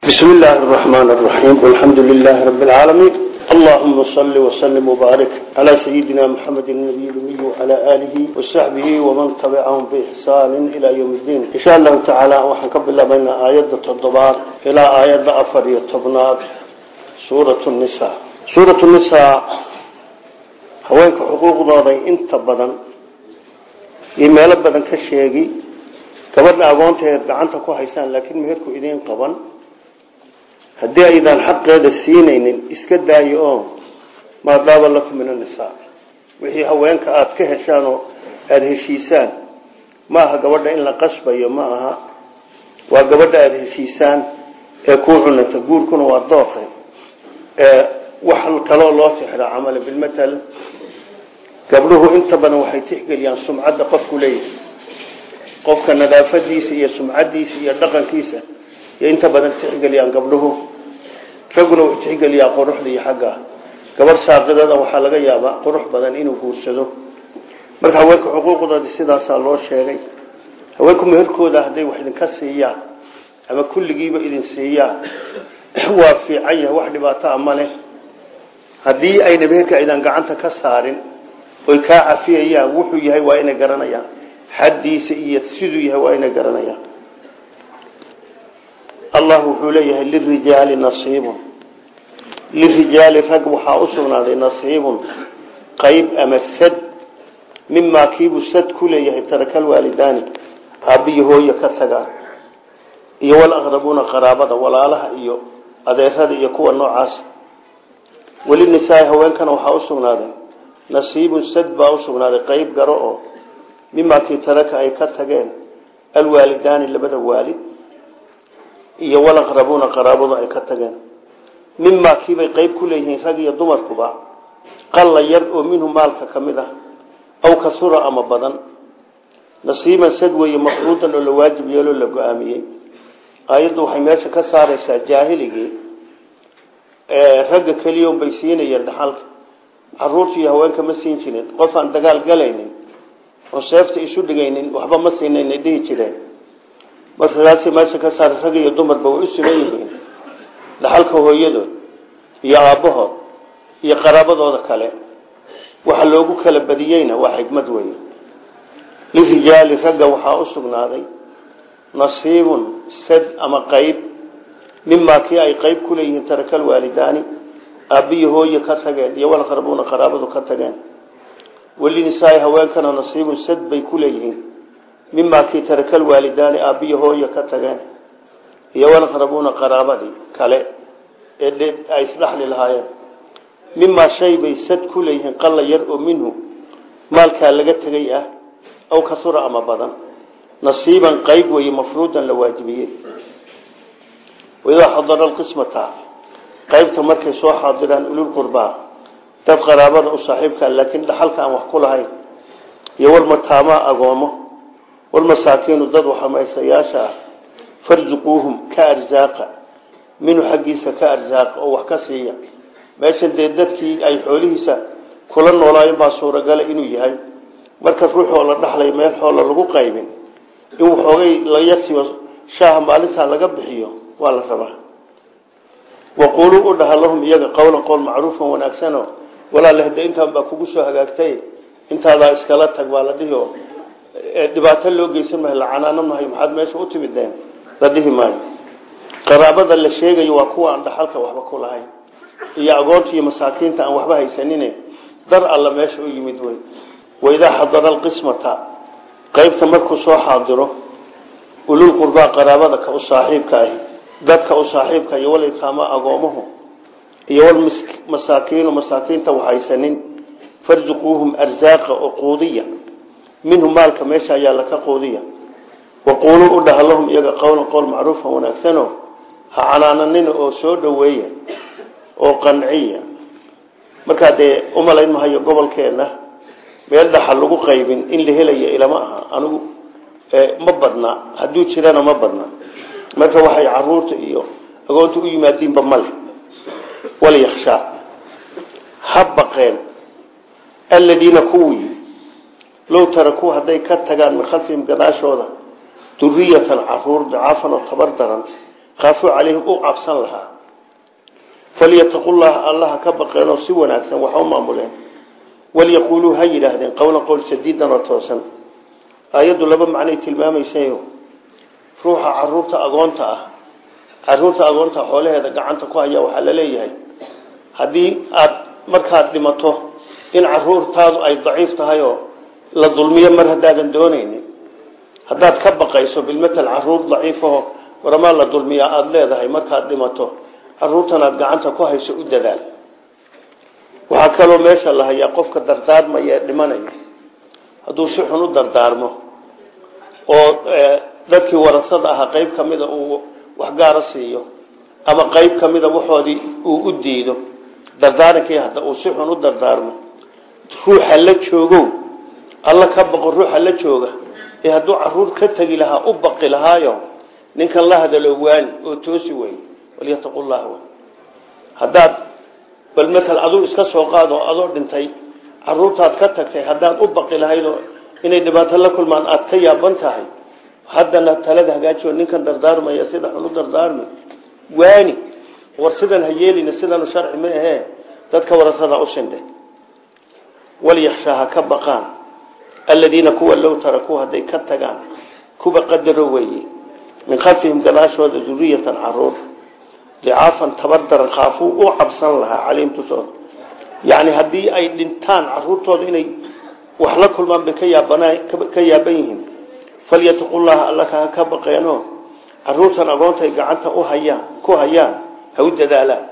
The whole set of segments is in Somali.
بسم الله الرحمن الرحيم والحمد لله رب العالمين اللهم صل وسلم وبارك على سيدنا محمد النبي الأمي وعلى آله وصحبه ومن تبعهم بإحسان إلى يوم الدين إن شاء الله تعالى وحنكب الله بين آيات التضبار إلى آيات أفر يتبنات سورة النساء سورة النساء هوانك حقوق ضاضي انت بدن يميل بدن كشيغي gabadha agoontaheed gacanta ku haysaan laakiin meherku idiin qaban haddii aydaan xaqeeda siinaynin iska daayo oo maadaaba lakum min annisaa wixii haweenka aada ka heshaan oo aada heshiisaan ma aha gabadha in la qasbayo ma aha. Waa gabadha aada heshiisaan ee kuu cunanta guurkuna waa dooqe wax kaloo loo tixdaa camala bilmatal gabdhuhu inta badan waxay tixgeliyaan sumcadda qofku leeyahay. Qofka nadaafadiisa iyo sumcadiisa iyo dhaqankiisa iyo inta badan tixgeliyaan gabdhuhu ragguna wuxuu tixgeliyaa quruxda iyo xagga. Gabadh saaqidada waxaa laga yaabaa qurux badan inuu guursado. Marka haweenka xuquuqdooda sidaasaa loo sheegay. Haweenku meherkooda hadday wax idinka siiyaan ama kulligiiba idin siiyaan waa fiican yahay wax dhibaato a ma leh. Haddii ayna meherka aydan gacanta ka saarin oy kaa cafiyayaan wuxuu yahay waa inay garanayaan. Xaddiisa iyo siduu yahay waa inay garanayaan. Allah wuxuu leeyahay lirijaali lirijaali rag waxaa u sugnaaday nasiibun qayb ama sad mimaa kiibuu sad ku leeyahay tarakal waalidaani aabbiyo hooyo ka tagaan iyo walaqrabuuna qaraabada walaalaha iyo adeerada iyo kuwa noocaas welinisaai haweenkana waxaa u sugnaaday nasiibun sad baa u sugnaaday qayb garo oo mimaa kii taraka ay ka tageen alwaalidaani labada waalid iyo walaqrabuuna qaraabadu ay ka tageen mimaa kiibay qeyb ku leeyihiin rag iyo dumarkuba qalla yar oo minhu maalka ka mid ah aw kasura ama badan. Nasiiban sad weeye mafruudan oo la waajib yeeloo la go'aamiyey. Aayaddu waxay meesha ka saaraysaa jaahiligii ragga keliya bay siinayeen dhaxalka. Caruurta iyo haweenka ma siin jirin. Qof aan dagaal galaynin oo seefta isu dhigaynin waxba ma siinayna dhihi jireen. Markaasi meesha ka saara rag iyo dumarba way u siman dhaxalka hooyadood iyo aabbahood iyo qaraabadooda kale waxa loogu kala badiyeyna waa xikmad weyn. Lirijaali ragga waxaa u sugnaaday nasiibun sad ama qayb mimaa kii ay qayb ku leeyihiin tarakal waalidaani aabbiyo hooye ka tageen iyo walaqrabuuna qaraabadu ka tageen. Welinisaai haweenkana nasiibun sad bay ku leeyihiin mimaa kii tarakal waalidaani aabbiyo hooya ka tageen iyo walaqrabuuna qaraabadii kale ee ay isdhaxli lahaayeen mimaa shay bay sad ku leeyihiin qalla yar oo minhu. Maalkaa laga tegay ah aw kasura ama badan. Nasiiban qayb weeye mafruudan la waajibiyey. Waidaa xadara lqismata qaybta markay soo xaadiraan ululqurbaa dad qaraabada u saaxiibka laakiin dhaxalka aan wax ku lahayn iyo walmataamaa agoomo walmasaakiinu dad waxamaysayaasha ah farzuquuhum ka arsaaqa minhu xaggiisa ka arsaaqa oo wax ka siiya. Meeshan dee dadkii ay xoolihiisa kula noolaayeen baa suuragala inuu yahay. Marka ruuxoo la dhaxlay meel xoola lagu qaybin in waxoogay la yarsiiyo shaaha maalintaa laga bixiyo waa la rabaa. Waquuluu u dhaha lahum iyaga qowlan qowl macruufan wanaagsano walaale hade intaan baa kugu soo hagaagtay intaadaa iskala tag baa la dhihi oo dhibaato loo geysan maayo lacanaano mahayo maxaad meesha u la dhihi maayo qaraabada la sheegayo waa kuwa aan dhaxalka waxba ku lahayn. Iyo agoonta iyo masaakiinta aan waxba haysanine dar alla meesha u yimid wey waidaa xadara alqismata qeybta markuu soo xaadiro ulul qurbaa qaraabada ka u saaxiibka ahi dadka u saaxiibka iyo walitaama agoomuhu iyo walmasaakiinu masaakiinta waxaysanin farzuquuhum arsaaqa oo quudiya minhu maalka meesha ayaa laka quudiya waquuluu u dhaha lahum iyaga qowlan qowl macruufan wanaagsano ha canaananina oo soo dhoweeya oo qanciya. Markaa dee umalayn mahayo gobolkeenna meel dhaxal lagu qaybin in la helaya ilama aha anigu ma badna. Hadduu jirana ma badna. Marka waxay carruurta iyo agoonta u yimaadiinba male walyakshaa ha baqeen. Aladiina kuwii low tarakuu hadday ka tagaan min khalfihim gadaashooda duriyatan carruur dacaafan oo tabar daran kaafuu calayhim u cabsan lahaa. Falyataqullaha allaha ka baqeenoo si wanaagsan waxa u maamuleen. Walyaquuluu ha yidhaahdeen qowlan qowl sadiidan oo toosan. Aayaddu laba macnay tilmaamaysayo ruuxa carruurta agoonta ah carruurta agoonta xoolaheeda gacanta ku haya waxaa la leeyahay. Haddii aad markaad dhimato in caruurtaadu ay daciif tahay oo la dulmiyo mar haddaadan doonaynin haddaad ka baqayso bilmatal carruur daciifaho waramaa la dulmiyaa aada leedahay markaad dhimato caruurtan aad gacanta ku hayso u dadaal. Waxaa kaloo meesha la hayaa qofka dardaarmaya dhimanaya. Hadduu si xun u dardaarmo oo dadkii warasada ahaa qayb ka mida uu waxgaara siiyo ama qayb ka mida uu u diido dardaarankii hadda uu si xun u dardaarmo. Ruuxa la joogow alla ka baqo ruuxa la jooga ee hadduu carruur ka tegi lahaa u baqi lahaayo ninkan la hadalo waani oo toosi wey walyataqu llah haddaad bal matal aduu iska soo qaad oo adoo dhintay caruurtaad ka tagtay haddaad u baqi lahaydoo inay dhibaato la kulmaan aad ka yaaban tahay haddana talada hagaajiyo ninkan dardaarmaya sida xun u dardaarmi waani war sidan ha yeelina sidanu sharci ma ahee dadka warasada u shindhe walyakshaa ha ka baqaan aladiina kuwa low tarakuu hadday ka tagaan kuwa qadaro weeye min khalfihim gadaashooda duriyatan carruur dicaafan tabar daran kaafuu u cabsan lahaa caliim tusood yacni haddii ay dhintaan caruurtooda inay wax la kulmaan bay ka yaaban yihiin. Falyataqu llaha alla kaa ka baqeeno caruurtan agoontay gacanta u hayaan ku hayaan ha u dadaalaan.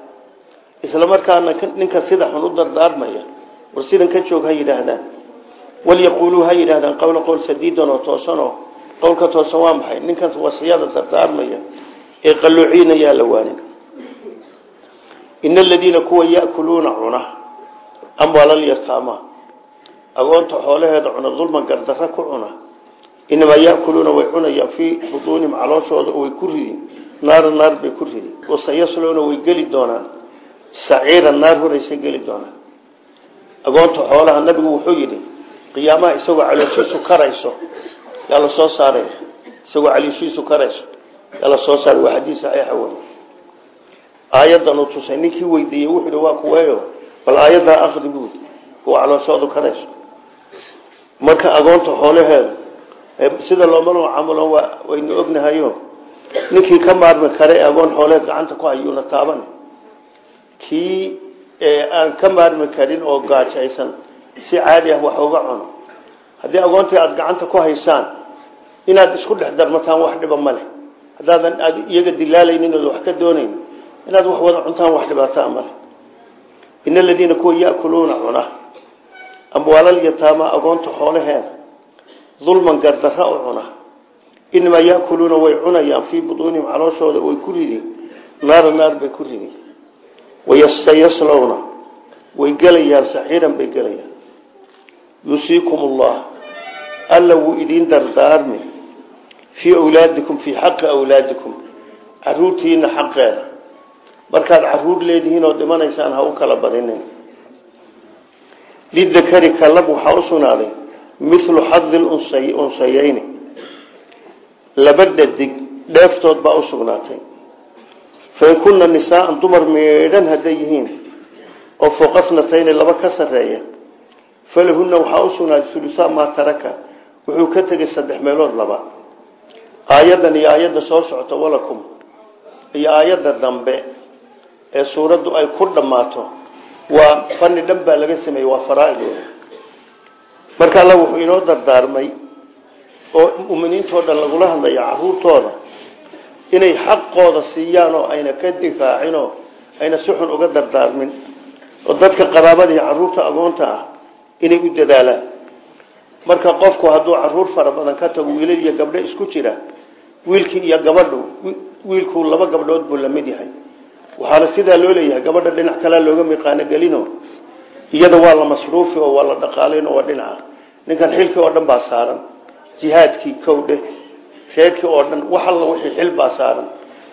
Isla markaana ninka sida xun u dardaarmaya war sidan ka joog ha yidhaahdaan walyaquuluu ha yidhahdaan qowla qowl sadiidan oo toosanoo qowlka toosan waa maxay ninkan wasiyada dardaarmaya ee qalluuciinayaa la waanin ina aladiina kuwa ya'kuluuna cuna amwaalalyasaama agoonta xoolaheeda cuna dulman gardarra ku cuna inamaa ya'kuluuna way cunayaan fii butuunihim calooshooda way ku ridin naara naar bay ku ridin wasayasluuna way geli doonaan saciira naar horaysay geli doonaan agoonta xoolaha nabigu wuxuu yidhi qiyaamaha isagoo calooshiisu karayso yaa soo saaray. Isagoo calooshiisu karayso yaa la soo saaray. Waa xadiis saxiixa wey aayaddan tusay ninkii weydiiyey wuxuu waa kuweeyo bal aayaddaa aqri buud kuwa calooshoodu karayso. Marka agoonta xoolaheeda sida looma camulo waynu ognahayo ninkii ka maarmi kare agoon xooleed gacanta ku hayuuna taaban. Kii aan ka maarmi karin oo gaajaysan si caadi ah wax uga cuno. Haddii agoontii aada gacanta ku haysaan inaad isku dhex darmataan wax dhiba ma leh. Haddaadan aad iyaga dilaalaynin wax ka doonayn inaad wax wada cuntaan wax dhibaataa ma leh. Ina aladiina kuwa ya'kuluuna cuna amwaalalyataama agoonta xoolaheeda dulman gardarra u cuna. Inamaa ya'kuluuna way cunayaan fii butuunihim calooshooda way ku ridin naara naar bay ku ridin wayastayaslowna way gelayaan saxiiran bay gelayaan yusiikum ullah alla wuu idiin dardaarmi. Fii awlaadikum fii xaqi awlaadikum. Caruurtiina xaqeeda. Markaad carruur leedihiin oo dhimanaysaan ha u kala badinin. Lidakari kalab waxaa u sugnaaday milu xadi unsayeyni laba dhadig dheeftood baa u sugnaatay. Fain kunna nisaaan dumar meedhan hadday yihiin oo fooqasnatayni laba ka sarreeya falahunna waxaa u sugnaaday ulusaa maa taraka. Wuxuu ka tegay saddex meelood laba. Aayaddan iyo aayadda soo socota walakum. Iyo aayadda dambe ee suuraddu ay ku dhammaato. Waa fani dhan baa laga sameeyey waa faraaid marka alla wuxuu inoo dardaarmay oo muminiintoo dhan lagula hadlaya caruurtooda inay xaqooda siiyaan oo ayna ka difaacin oo ayna si xun uga dardaarmin. Oo dadka qaraabada iyo carruurta agoonta ah inay u dadaalaan. Marka qofku hadduu carruur fara badan ka tago wiilal iyo gabdho isku jira wiilkii iyo gabadhu wiilku laba gabdhood buu la mid yahay. Waxaana sidaa loo leeyahay gabadha dhinac kalea looga miqaano gelino iyada waa la masruufi oo waa la dhaqaalayn oo dhinaca. Ninkan xilkii oo dhan baa saaran. Jihaadkii kowdhe reerkii oo dhan wax alla wixii xil baa saaran.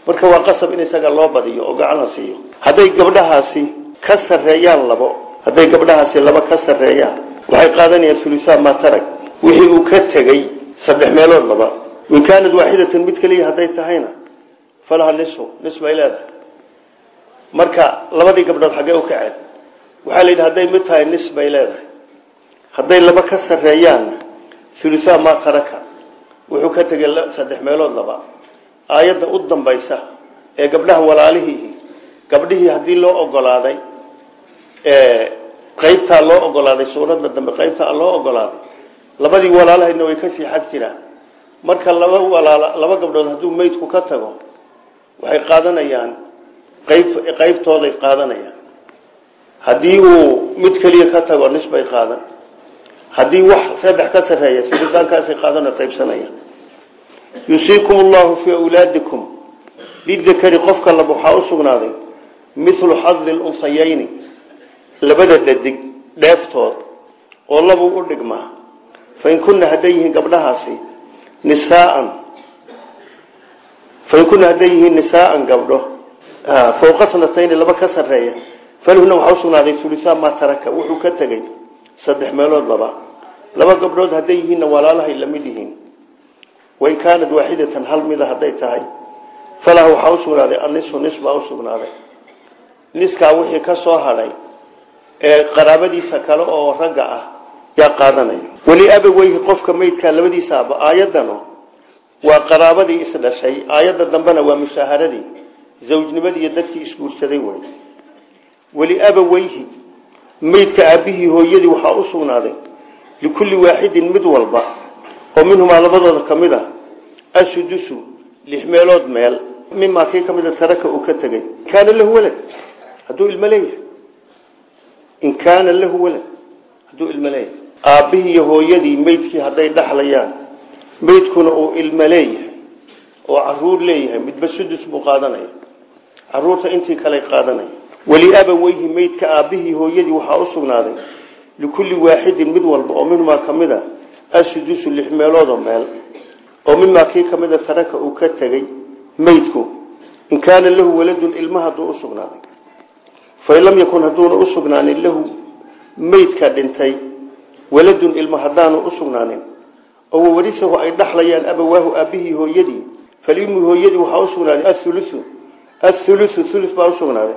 Marka waa qasab in isaga loo badiyo oo gacan la siiyo. Hadday gabdhahaasi ka sarreeyaan labo hadday gabdhahaasi laba ka sarreeyaan waxay qaadanayaan ulusaa maa tarag wixii uu ka tegey saddex meelood laba. In kaanad waaxidatan mid keliya hadday tahayna falaha nisfu nis bay marka labadii gabdhood xaggee u kaceen. Waxaa la yidhi hadday mid tahay nis bay leedahay. Laba ka sarreeyaanna ulusaa maa taraka wuxuu ka tegay saddex meelood laba. Aayadda u dambaysa ee gabdhaha walaalihii gabdhihii haddii loo ogolaaday qaybtaa loo ogolaaday suuradda dambe qaybtaa loo ogolaaday labadii walaalahayna way ka sii xag jiraan. Marka laba walaal laba gabdhood hadduu meydku ka tago waxay qaadanayaan qayb qaybtooday qaadanayaan. Haddii uu mid keliya ka tago nis bay qaadan. Haddii wax saddex ka sarreeya siritaankaasay qaadano qaybsanayaan. Yusiikum allahu fii awlaadikum. Lidakari qofka lab u sugnaaday milu xadi lunsayayni labada dhadig dheeftood oo labuu u dhigmaa fain kuna hadday yihiin gabdhahaasi nisaaan fain kuna hadday yihiin nisaaan gabdho fawqa laba ka sarreeya falhuna waxaa usugnaaday ulisaa maa taraka wuxuu ka tegey saddex meelood laba. Laba gabdhood hadday yihiinna walaalahay la mid yihiin. Wain kaanad waaxidatan hal mida hadday tahay. Falaha waxaa usugnaaday anisu nis baa usugnaaday niskaa wixii ka soo hadhay qaraabadiisa kale oo ragga ah yaa qaadanaya weli abaweyhi qofka meydkaa labadiisa aba aayadanu waa qaraabadii isdhashay aayadda dambena waa musaaharadii zawjnimadii iyo dadkii isguursaday wey weli abaweyhi meydka aabihii hooyadii waxaa u sugnaaday likulli waaxidin mid walba oo minhumaa labadooda ka mid a asudusu lix meelood meel mimaa kii ka mida taraka uu ka tegey kaana lahu walad. Hadduu ilmo in kaana lahu walad hadduu ilmo leeyahay. Aabbihii iyo hooyadii meydkii hadday dhaxlayaan meydkuna uu ilmo leeyahay oo carruur leeyahay midba sudus buu qaadanaya. Caruurta intii kale qaadanaya. Weli abaweyhi meydka aabbihii hooyadii waxaa u sugnaaday. Likulli waaxidin mid walba oo minhumaa ka mid a asudusu lix meeloodoo meel oo mimaa kii ka mida taraka uu ka tegey meydku in kaana lahu waladun ilma hadduu usugnaaday fain lam yakun hadduuna usugnaanin lahu meydka dhintay waladun ilma haddaanu usugnaanin oo wawarisahu ay dhaxlayaan abawaahu aabihii hooyadii faliummi hooyadii waxaa usugnaaday athulusu athulusu thulus baa usugnaaday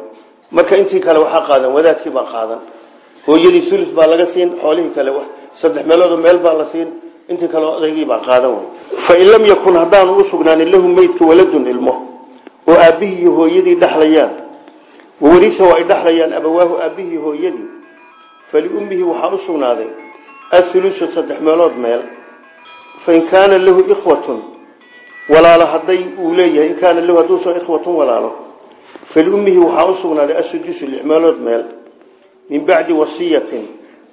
marka intii kale waxaa qaadan wadaadkii baa qaadan hooyadii thulus baa laga siin xoolihii kale saddex meeloodoo meel baa la siin intii kale odaygii baa qaadan fain lam yakun haddaanu usugnaanin lahu meydka waladun ilmo oo aabbihii iyo hooyadii dhaxlayaan wawarisahu ay dhaxlayaan abawaahu aabbihii hooyadii. Faliummihi waxaa usugnaaday athulusu saddex meelood meel fain kaana lahu ikhwatun. Walaalo hadday uu leeyahay in kaana lahu hadduusan ikhwatun walaalo. Faliummihi waxaa usugnaaday asudusu lix meelood meel min bacdi wasiyatin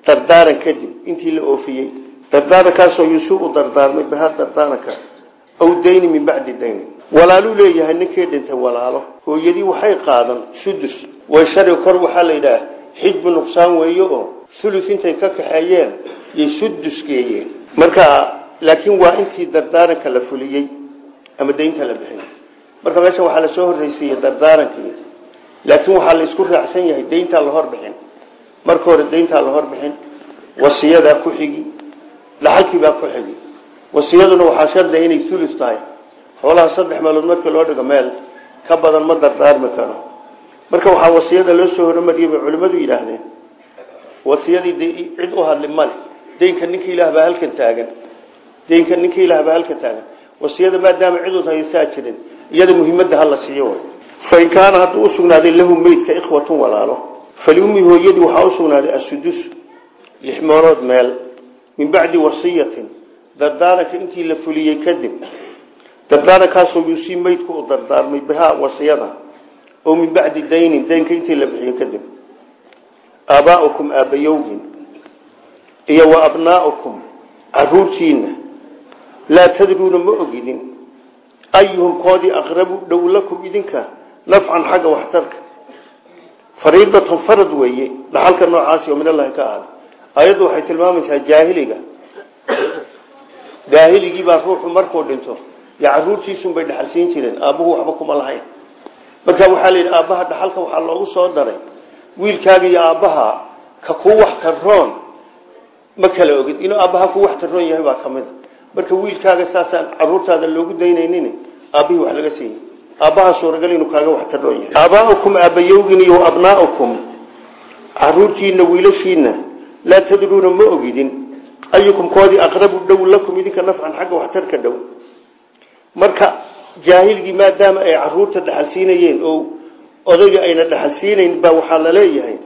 dardaaran kadib intii la oofiyey dardaarankaasoo yuusuf u dardaarmay baha dardaaranka aw dayni min bacdi dayni walaaluu leeyahay ninkii dhintay walaalo. Hooyadii waxay qaadan sudus way shari kor waxaa la yidhaah xijbu nuqsaan weeye oo sulus intay ka kaxeeyeen yay sudus geeyeen. Marka laakiin waa intii dardaaranka la fuliyey ama daynta la bixiyey. Marka meesha waxaa la soo horreysiiyey dardaarankii laakiin waxaa la isku raacsan yahay dayntaa la horbixin marka hore dayntaa la horbixin wasiyadaa ku xigi dhaxalkiibaa ku xigi. Wasiyaduna waxaa shardiga inay ulus tahay xoolaha saddex meelood markii loo dhigo meel ka badan ma dardaarmi karo. Marka waxaa wasiyada loo soo hormariyay bay culimmadu yidhaahdeen. Wasiyadii cid u hadli male. Daynka ninka ilaah baa halkan taagan. Daynka ninka ilaah baa halkan taagan. Wasiyada maadaama ciduud haysaa jirin iyada muhiimadda hala siiyo fain kaana hadduu usugnaaday lahu meydka ikhwatun walaalo. Faliummi hooyadii waxaa usugnaaday asudus lix meelood meel min bacdi wasiyatin dardaaranka intii la fuliyey kadib dardaarankaasoo yuusii meydku u dardaarmay bihaa wasiyada. Oo min bacdi daynin daynka intii la bixiyey kadib. Aabaaukum aabbayowgin iyo wa abnaaukum caruurtiina laa tadruuna ma ogidin. Ayuhum koodii aqrabu dhow lakum idinka nafcan xagga waxtarka. Fariidatan farad weeye dhaxalka noocaasi oo min allahi ka ahada ayaddu waxay tilmaamaysaa jaahiliga. Jaahiligii baa ruuxu markuu dhinto yo caruurtiisunbay dhaxalsiin jireen aabbuhu waxba kuma lahayn. Marka waxaa la yidhi aabbaha dhaxalka waxaa loogu soo daray. Wiilkaaga iyo aabbaha ka kuu waxtaroon ma kala ogid inuu aabbaha ku waxtaroon yahay baa ka mid a. Marka wiilkaaga saasaan caruurtaada loogu daynaynin aabbihii wax laga siiyey. Aabbaha suuragal inuu kaaga waxtaroon yahay. Aabaaukum aabbayowgin iyo abnaaukum caruurtiina wiilashiina laa tadruuna ma ogidin. Ayukum koodii aqrabu dhow lakum idinka nafcan xagga waxtarka dhow marka jaahilgii maadaama ay carruurta dhaxal siinayeen oo odayga ayna dhaxal siinayn baa waxaa la leeyahay.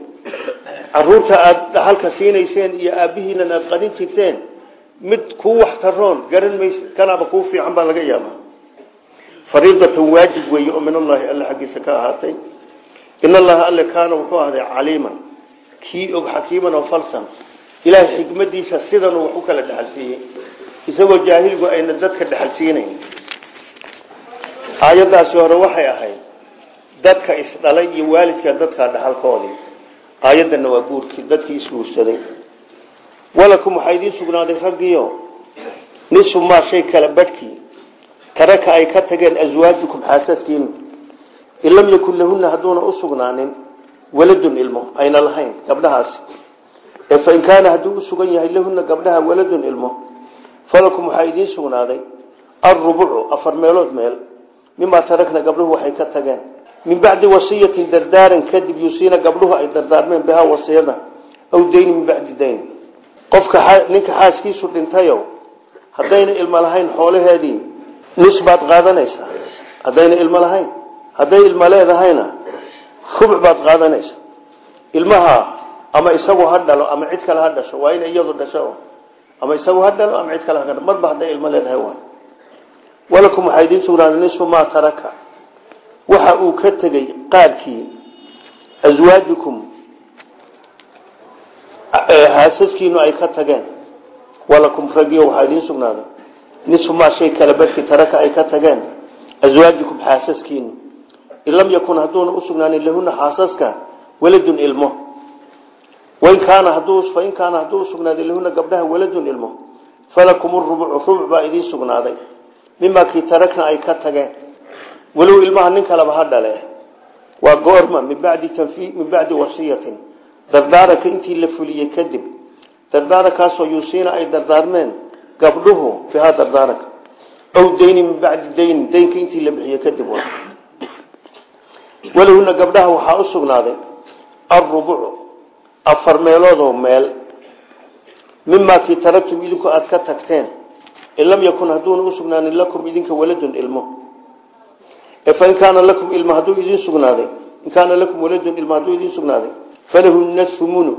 Caruurta aada dhaxalka siinayseen iyo aabbihiinan aada qadin jirteen mid kuu waxtaroon garan maysa kanaaba kuu fiican baa laga yaabaa. Fariidatan waajib weeye oo min allaahi alle xaggiisa ka ahaatay. In allaha alle kaana wuxuu ahday caliiman kii og xakiiman oo falsan. Ilaahay xikmadiisa sidanuu wax u kala dhexal siiyey. Isagoo jaahiligu ayna dadka dhexal siinayn aayaddaasi hore waxay ahayd dadka isdhalay iyo waalidka dadka dhaxalkoodii aayaddana waa guurkii dadkii isguursaday walakum waxaa idiin sugnaaday raggiyo nisu maa shay kala badhkii taraka ay ka tageen aswaajukum xaasaskiinu in lam yakun lahunna hadduuna u sugnaanin waladun ilmo ayna lahayn gabdhahaasi ee fain kaana hadduu u sugan yahay lahunna gabdhaha waladun ilmo falakum waxaa idiin sugnaaday. Alrubucu afar meelood meel mimaa tarakna gabdhuhu waxay ka tageen. Min bacdi wasiyatin dardaaran kadib yusiina gabdhuhu ay dardaarmeen bihaa wasiyada aw dayni min bacdi dayn. Qofka ninka xaaskiisu dhintayo haddayna ilmo lahayn xoolaheedii nis baad qaadanaysaa haddayna ilmo lahayn hadday ilmo leedahayna rubuc baad qaadanaysaa ilmaha ama isagu ha dhalo ama cid kale ha dhasho waa ina iyadu dhasho. Ama isagu ha dhalo ama cid kale ha dhalo marba walakum waxaa idiin sugnaaday nisfu maa taraka. Waxa uu ka tegey qaarkii aswaajukum haasaskiinu ay ka tageen. Walakum ragiyo waxaa idiin sugnaaday nisfu maa shay kala badhkii taraka ay ka tageen aswaajukum xaasaskiinu in lam yakun hadduuna usugnaanin lahuna xaasaska waladun ilmo. Wain kaana fain kaana hadduu usugnaaday lahuna gabdhaha waladun ilmo. Falakum rubucu rubuc baa idiin sugnaaday mimaa kii tarakna ay ka tageen walow ilmaha nin kaleba ha dhale. Waa goorma min bacdi min bacdi wasiyatin dardaaranka intii la fuliyey kadib. Dardaarankaasoo yuusiina ay dardaarmeen gabdhuhu bihaa dardaaranka aw dayni min bacdi dayni daynka intii la bixiyey kadib wa. Walahuna gabdhaha waxaa u sugnaaday alrubucu afar meeloodoo meel. Mimaa kii taragtum idinku aada ka tagteen in lam yakun hadduuna usugnaanin lakum idinka waladun ilmo. Fain kaana lakum ilma hadduu idin sugnaaday in kaana lakum waladun ilma hadduu idin sugnaaday falahunna humunu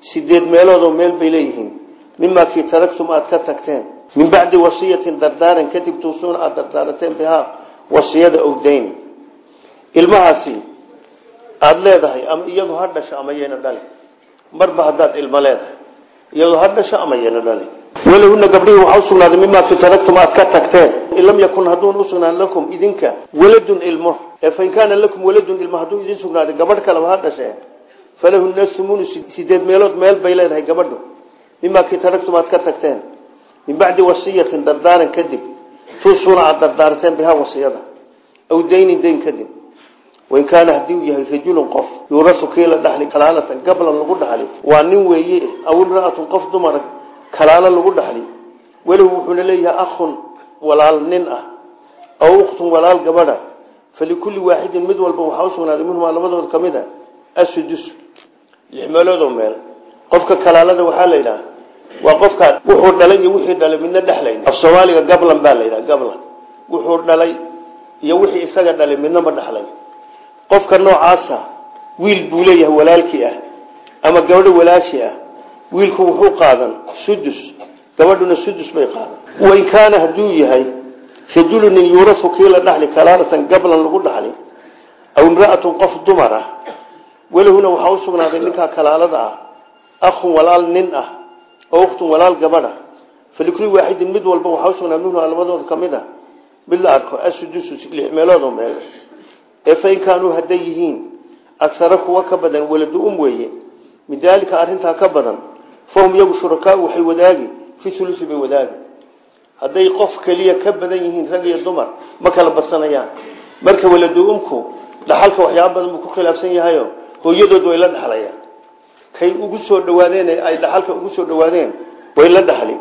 sideed meeloodoo meel bay leeyihiin. Mimaa kii taragtum aada ka tagteen min bacdi wasiyatin dardaaran kadib tuusuuna aada dardaarateen bihaa wasiyada owdayni ilmahaasi aada leedahay ama iyadu ha ama yayna dhali. Marba haddaad ilmo leedahay iyadu ha ama yayna dhali walahuna gabdhihii waxaa usugnaaday mimaa kii taragtum aad ka tagteen. In lam yakun hadduuna usugnaan lakum idinka waladun ilmo ee fain kaana lakum waladun ilmo hadduu idin sugnaaday gabadh kaleba ha dhashee falahuna humunu sideed meelood meel bay leedahay gabadhu. Mimaa kii taragtum aad ka tagteen min bacdi wasiyatin dardaaran kadib tuusuuna aada dardaarteen bihaa wasiyada aw daynin dayn kadib. Wain kaana haddii uu yahay rajulun qof yuurasu kii la dhaxli kalaalatan gablan lagu dhaxli waa nin weeye aw imraatun qof dumara kalaalo lagu dhaxli. Walahu wuxuuna leeyahay akhun walaal nin ah aw ukhtun walaal gabadha. Falikulli waaxidin mid walba waxaa usugnaaday minhumaa labadood ka mid a asudus lix meel. Qofka kalaalada waxaa la yidhaha waa qofkaa wuxuu dhalay iyo wixii dhalay midna dhexlayn af soomaaliga gablan baa la yidhaha gablan. Wuxuu dhalay iyo wixii isaga dhalay midna ma dhexlay qofka noocaasa wiil buu walaalkii ah ama gabadho walaashii ah wiilku wuxuu qaadan sudus gabadhuna sudus bay qaadan. Wain kaana hadduu yahay rajulunin yuurasu kii la dhaxli kalaalatan gablan lagu dhaxli aw imraatun qof dumar ah walahuna waxaa usugnaaday ninkaa kalaalada ah akhun walaal nin ah oo ukhtun walaal gabadha falikuli waaxidin mid walba waxaa usugnaaday minhu labadooda ka mid a mid la arko asudusu lix meeloodoo meel. Ee fain kaanuu hadday yihiin agsara kuwa ka badan waladu um weeye. Min arrintaa ka badan fahum iyagu shurakaau waxay wadaagi fi ulusi bay wadaagi. Hadday qof keliya ka badan yihiin rag iyo dumar ma kala badsanayaan marka waladu umku dhaxalka waxyaaba badan buu ku khilaafsan yahayo hooyadood way la dhaxlayaan. Kay ugu soo dhawaadeen ay dhaxalka ugu soo dhawaadeen way la dhaxli.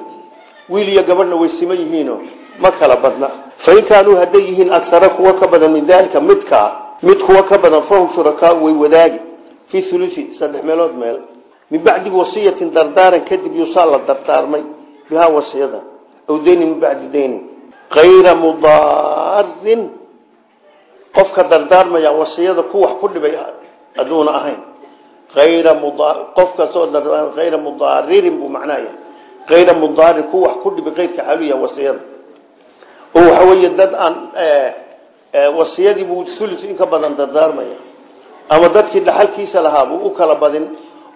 Wiil iyo gabadhna way siman yihiino ma kala badna. Fain kaanuu hadday yihiin agsara kuwa ka badan min daalika midkaa mid kuwa ka badan fahum shurakaa way wadaagi. Fii hulusi saddex meelood meel min bacdi wasiyatin dardaaran kadib yuusaa la dardaarmay bihaa wasiyada. Aw dayni min bacdi dayni kayra mudaarin qofka dardaarmaya wasiyada ku wax ku dhibay aduuna ahayn. Ayra qof kastoo ayra mudaaririn buu macnaa yahay ayra mudaarin ku wax ku dhibay keyrka xaaluya wasiyada. Oo waxa weeye dad aan wasiyadii buu ulus in ka badan dardaarmaya. Ama dadkii dhaxalkiisa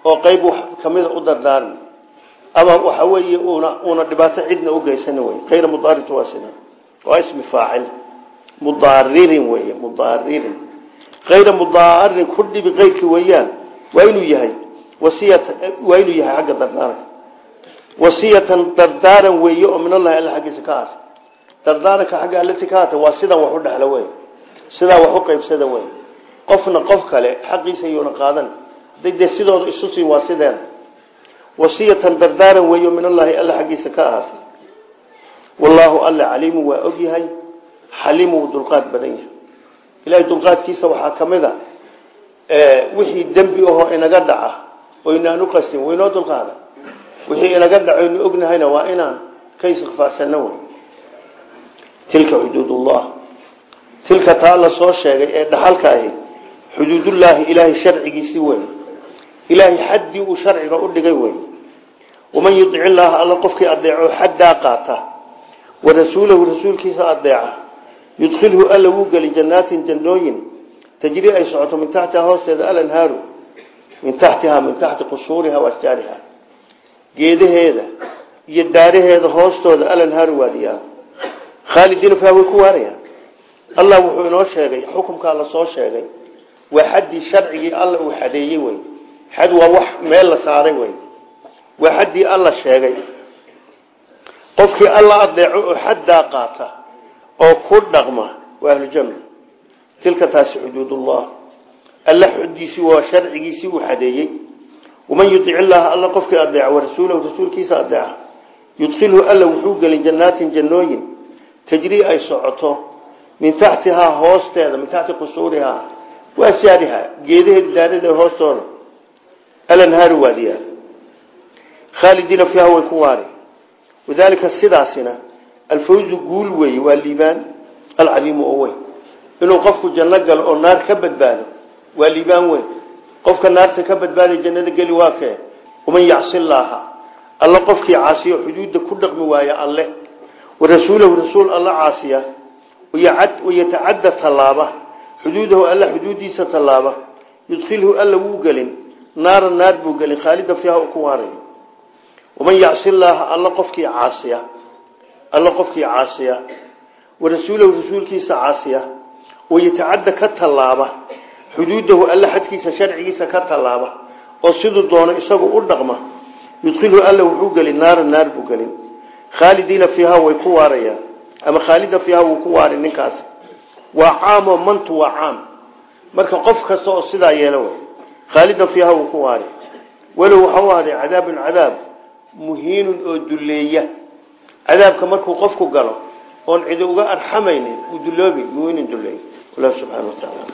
oo wax kamida u dardaarmi. Ama waxa weeye una dhibaato cidna u geysan wey ayra mudaarintu waa waa ismi faacil. Mudaaririn wey mudaaririn. Ayra mudaarin ku dhibi keyrkii weeyaan waa inuu yahay wasiyatan waa inuu yahay xagga dardaaranka wasiyatan dardaaran weeye oo min allahi alla xaggiisa ka aas. Dardaaranka xagga allati waa sidan wax u dhexla wey sidaa wax u qaybsada wey qofna qof kale xaqiisa yuuna qaadan haday dee sidooda isu siin waa sideeda wasiyatan dardaaran weeye oo min allahi alla xaggiisa ka ahaatay. Wallaahu alla caliimu waa og yahay xalimu wuu dulqaad badan yahay. Ilahay dulqaadkiisa waxaa ka mid a wixii dembi ahoo inaga dhaca oo inaan u qastin waynoo dulqaada wixii inaga dhaco inu ognahayna waa inaan ka istikfaarsano wey tilka xuduudullah. Tilka taa la soo sheegay ee dhaxalka ahi xuduudullaahi ilaahay sharcigiisii wey ilaahay xaddii uu sharciga u dhigay wey waman yudic illaaha alla qofkii adeeco xaddaa qaata. Wa rasuulahu rasuulkiisa adeeca yudkhilhu alla wuu geli jannaatin jannooyin. Tajri ay socoto min taxtiha hoosteeda alanhaaru. Min taxtiha min taxti qusuuriha waashjaariha geedaheeda iyo daaraheeda hoostooda alanhaaru waadiyaa khaalidiina fiha way ku waarayaan. Allah wuxuu inoo sheegay xukumkaa la soo sheegay. Waa xaddii sharcigii alla uu xadeeyey xad waa wax meel la saaray wey waa xaddii alla sheegay. Qofkii alla adeeco oo xaddaa qaata oo ku dhaqma waa ahlujanna tilka taasi xuduudullah. Alla xudiisii waa sharcigiisii uu xadeeyey. Waman yudic illaaha alla qofkii adeeca warasuulahu rasuulkiisa adeeca yudkhilhu alla wuxuu gelin jannaatin jannooyin tajrii ay socoto min taxtihaa hoosteeda min taxti qusuurihaa. Waa shaariha geedaheeda daarada hoostooda alanhaaru waadiyaa khaalidiina fiiha way ku waari. Wadaalika sidaasina alfawzu guul weeye waa liibaan alcaliimu oo weyn. Inuu qofku janno galo oo naar ka badbaado waa liibaan weyn. Qofka naarta ka badbaaday jannada geli waa kee? Waman yacsi llaaha alla qofkii caasiyo xuduudda ku dhaqmi waaya alle. Warasuulahu rasuul alla caasiya. Wayatacadda tallaaba. Xuduudahu alla xuduudiisa tallaaba. Yudkhilhu alla wuu gelin naara naar buu gelin khaalida fiiha uu ku waarayo waman yacsi llaaha alla qofkii caasiya. Alla qofkii caasiya. Warasuulahu rasuulkiisa caasiya. Wayatacadda ka tallaaba. Xuduudahu alla xadkiisa sharcigiisa ka tallaaba. Oo siduu doono isagu u dhaqma. Yudkhilhu alla wuxuu gelin naara naar buu gelin khaalidiina fiiha way ku waarayaan. Ama khaalida fiiha wuu ku waari ninkaas. Waa caamoo mantu waa caam. Marka qof kasta oo sidaa yeelo khaalidan fiiha wuu ku waari walow waxa u ahday cadaabun cadaab muhiinun oo dulleeya. Cadaabka markuu qofku galo oon cidi uga arxamaynin uu allah subxana wa tacaala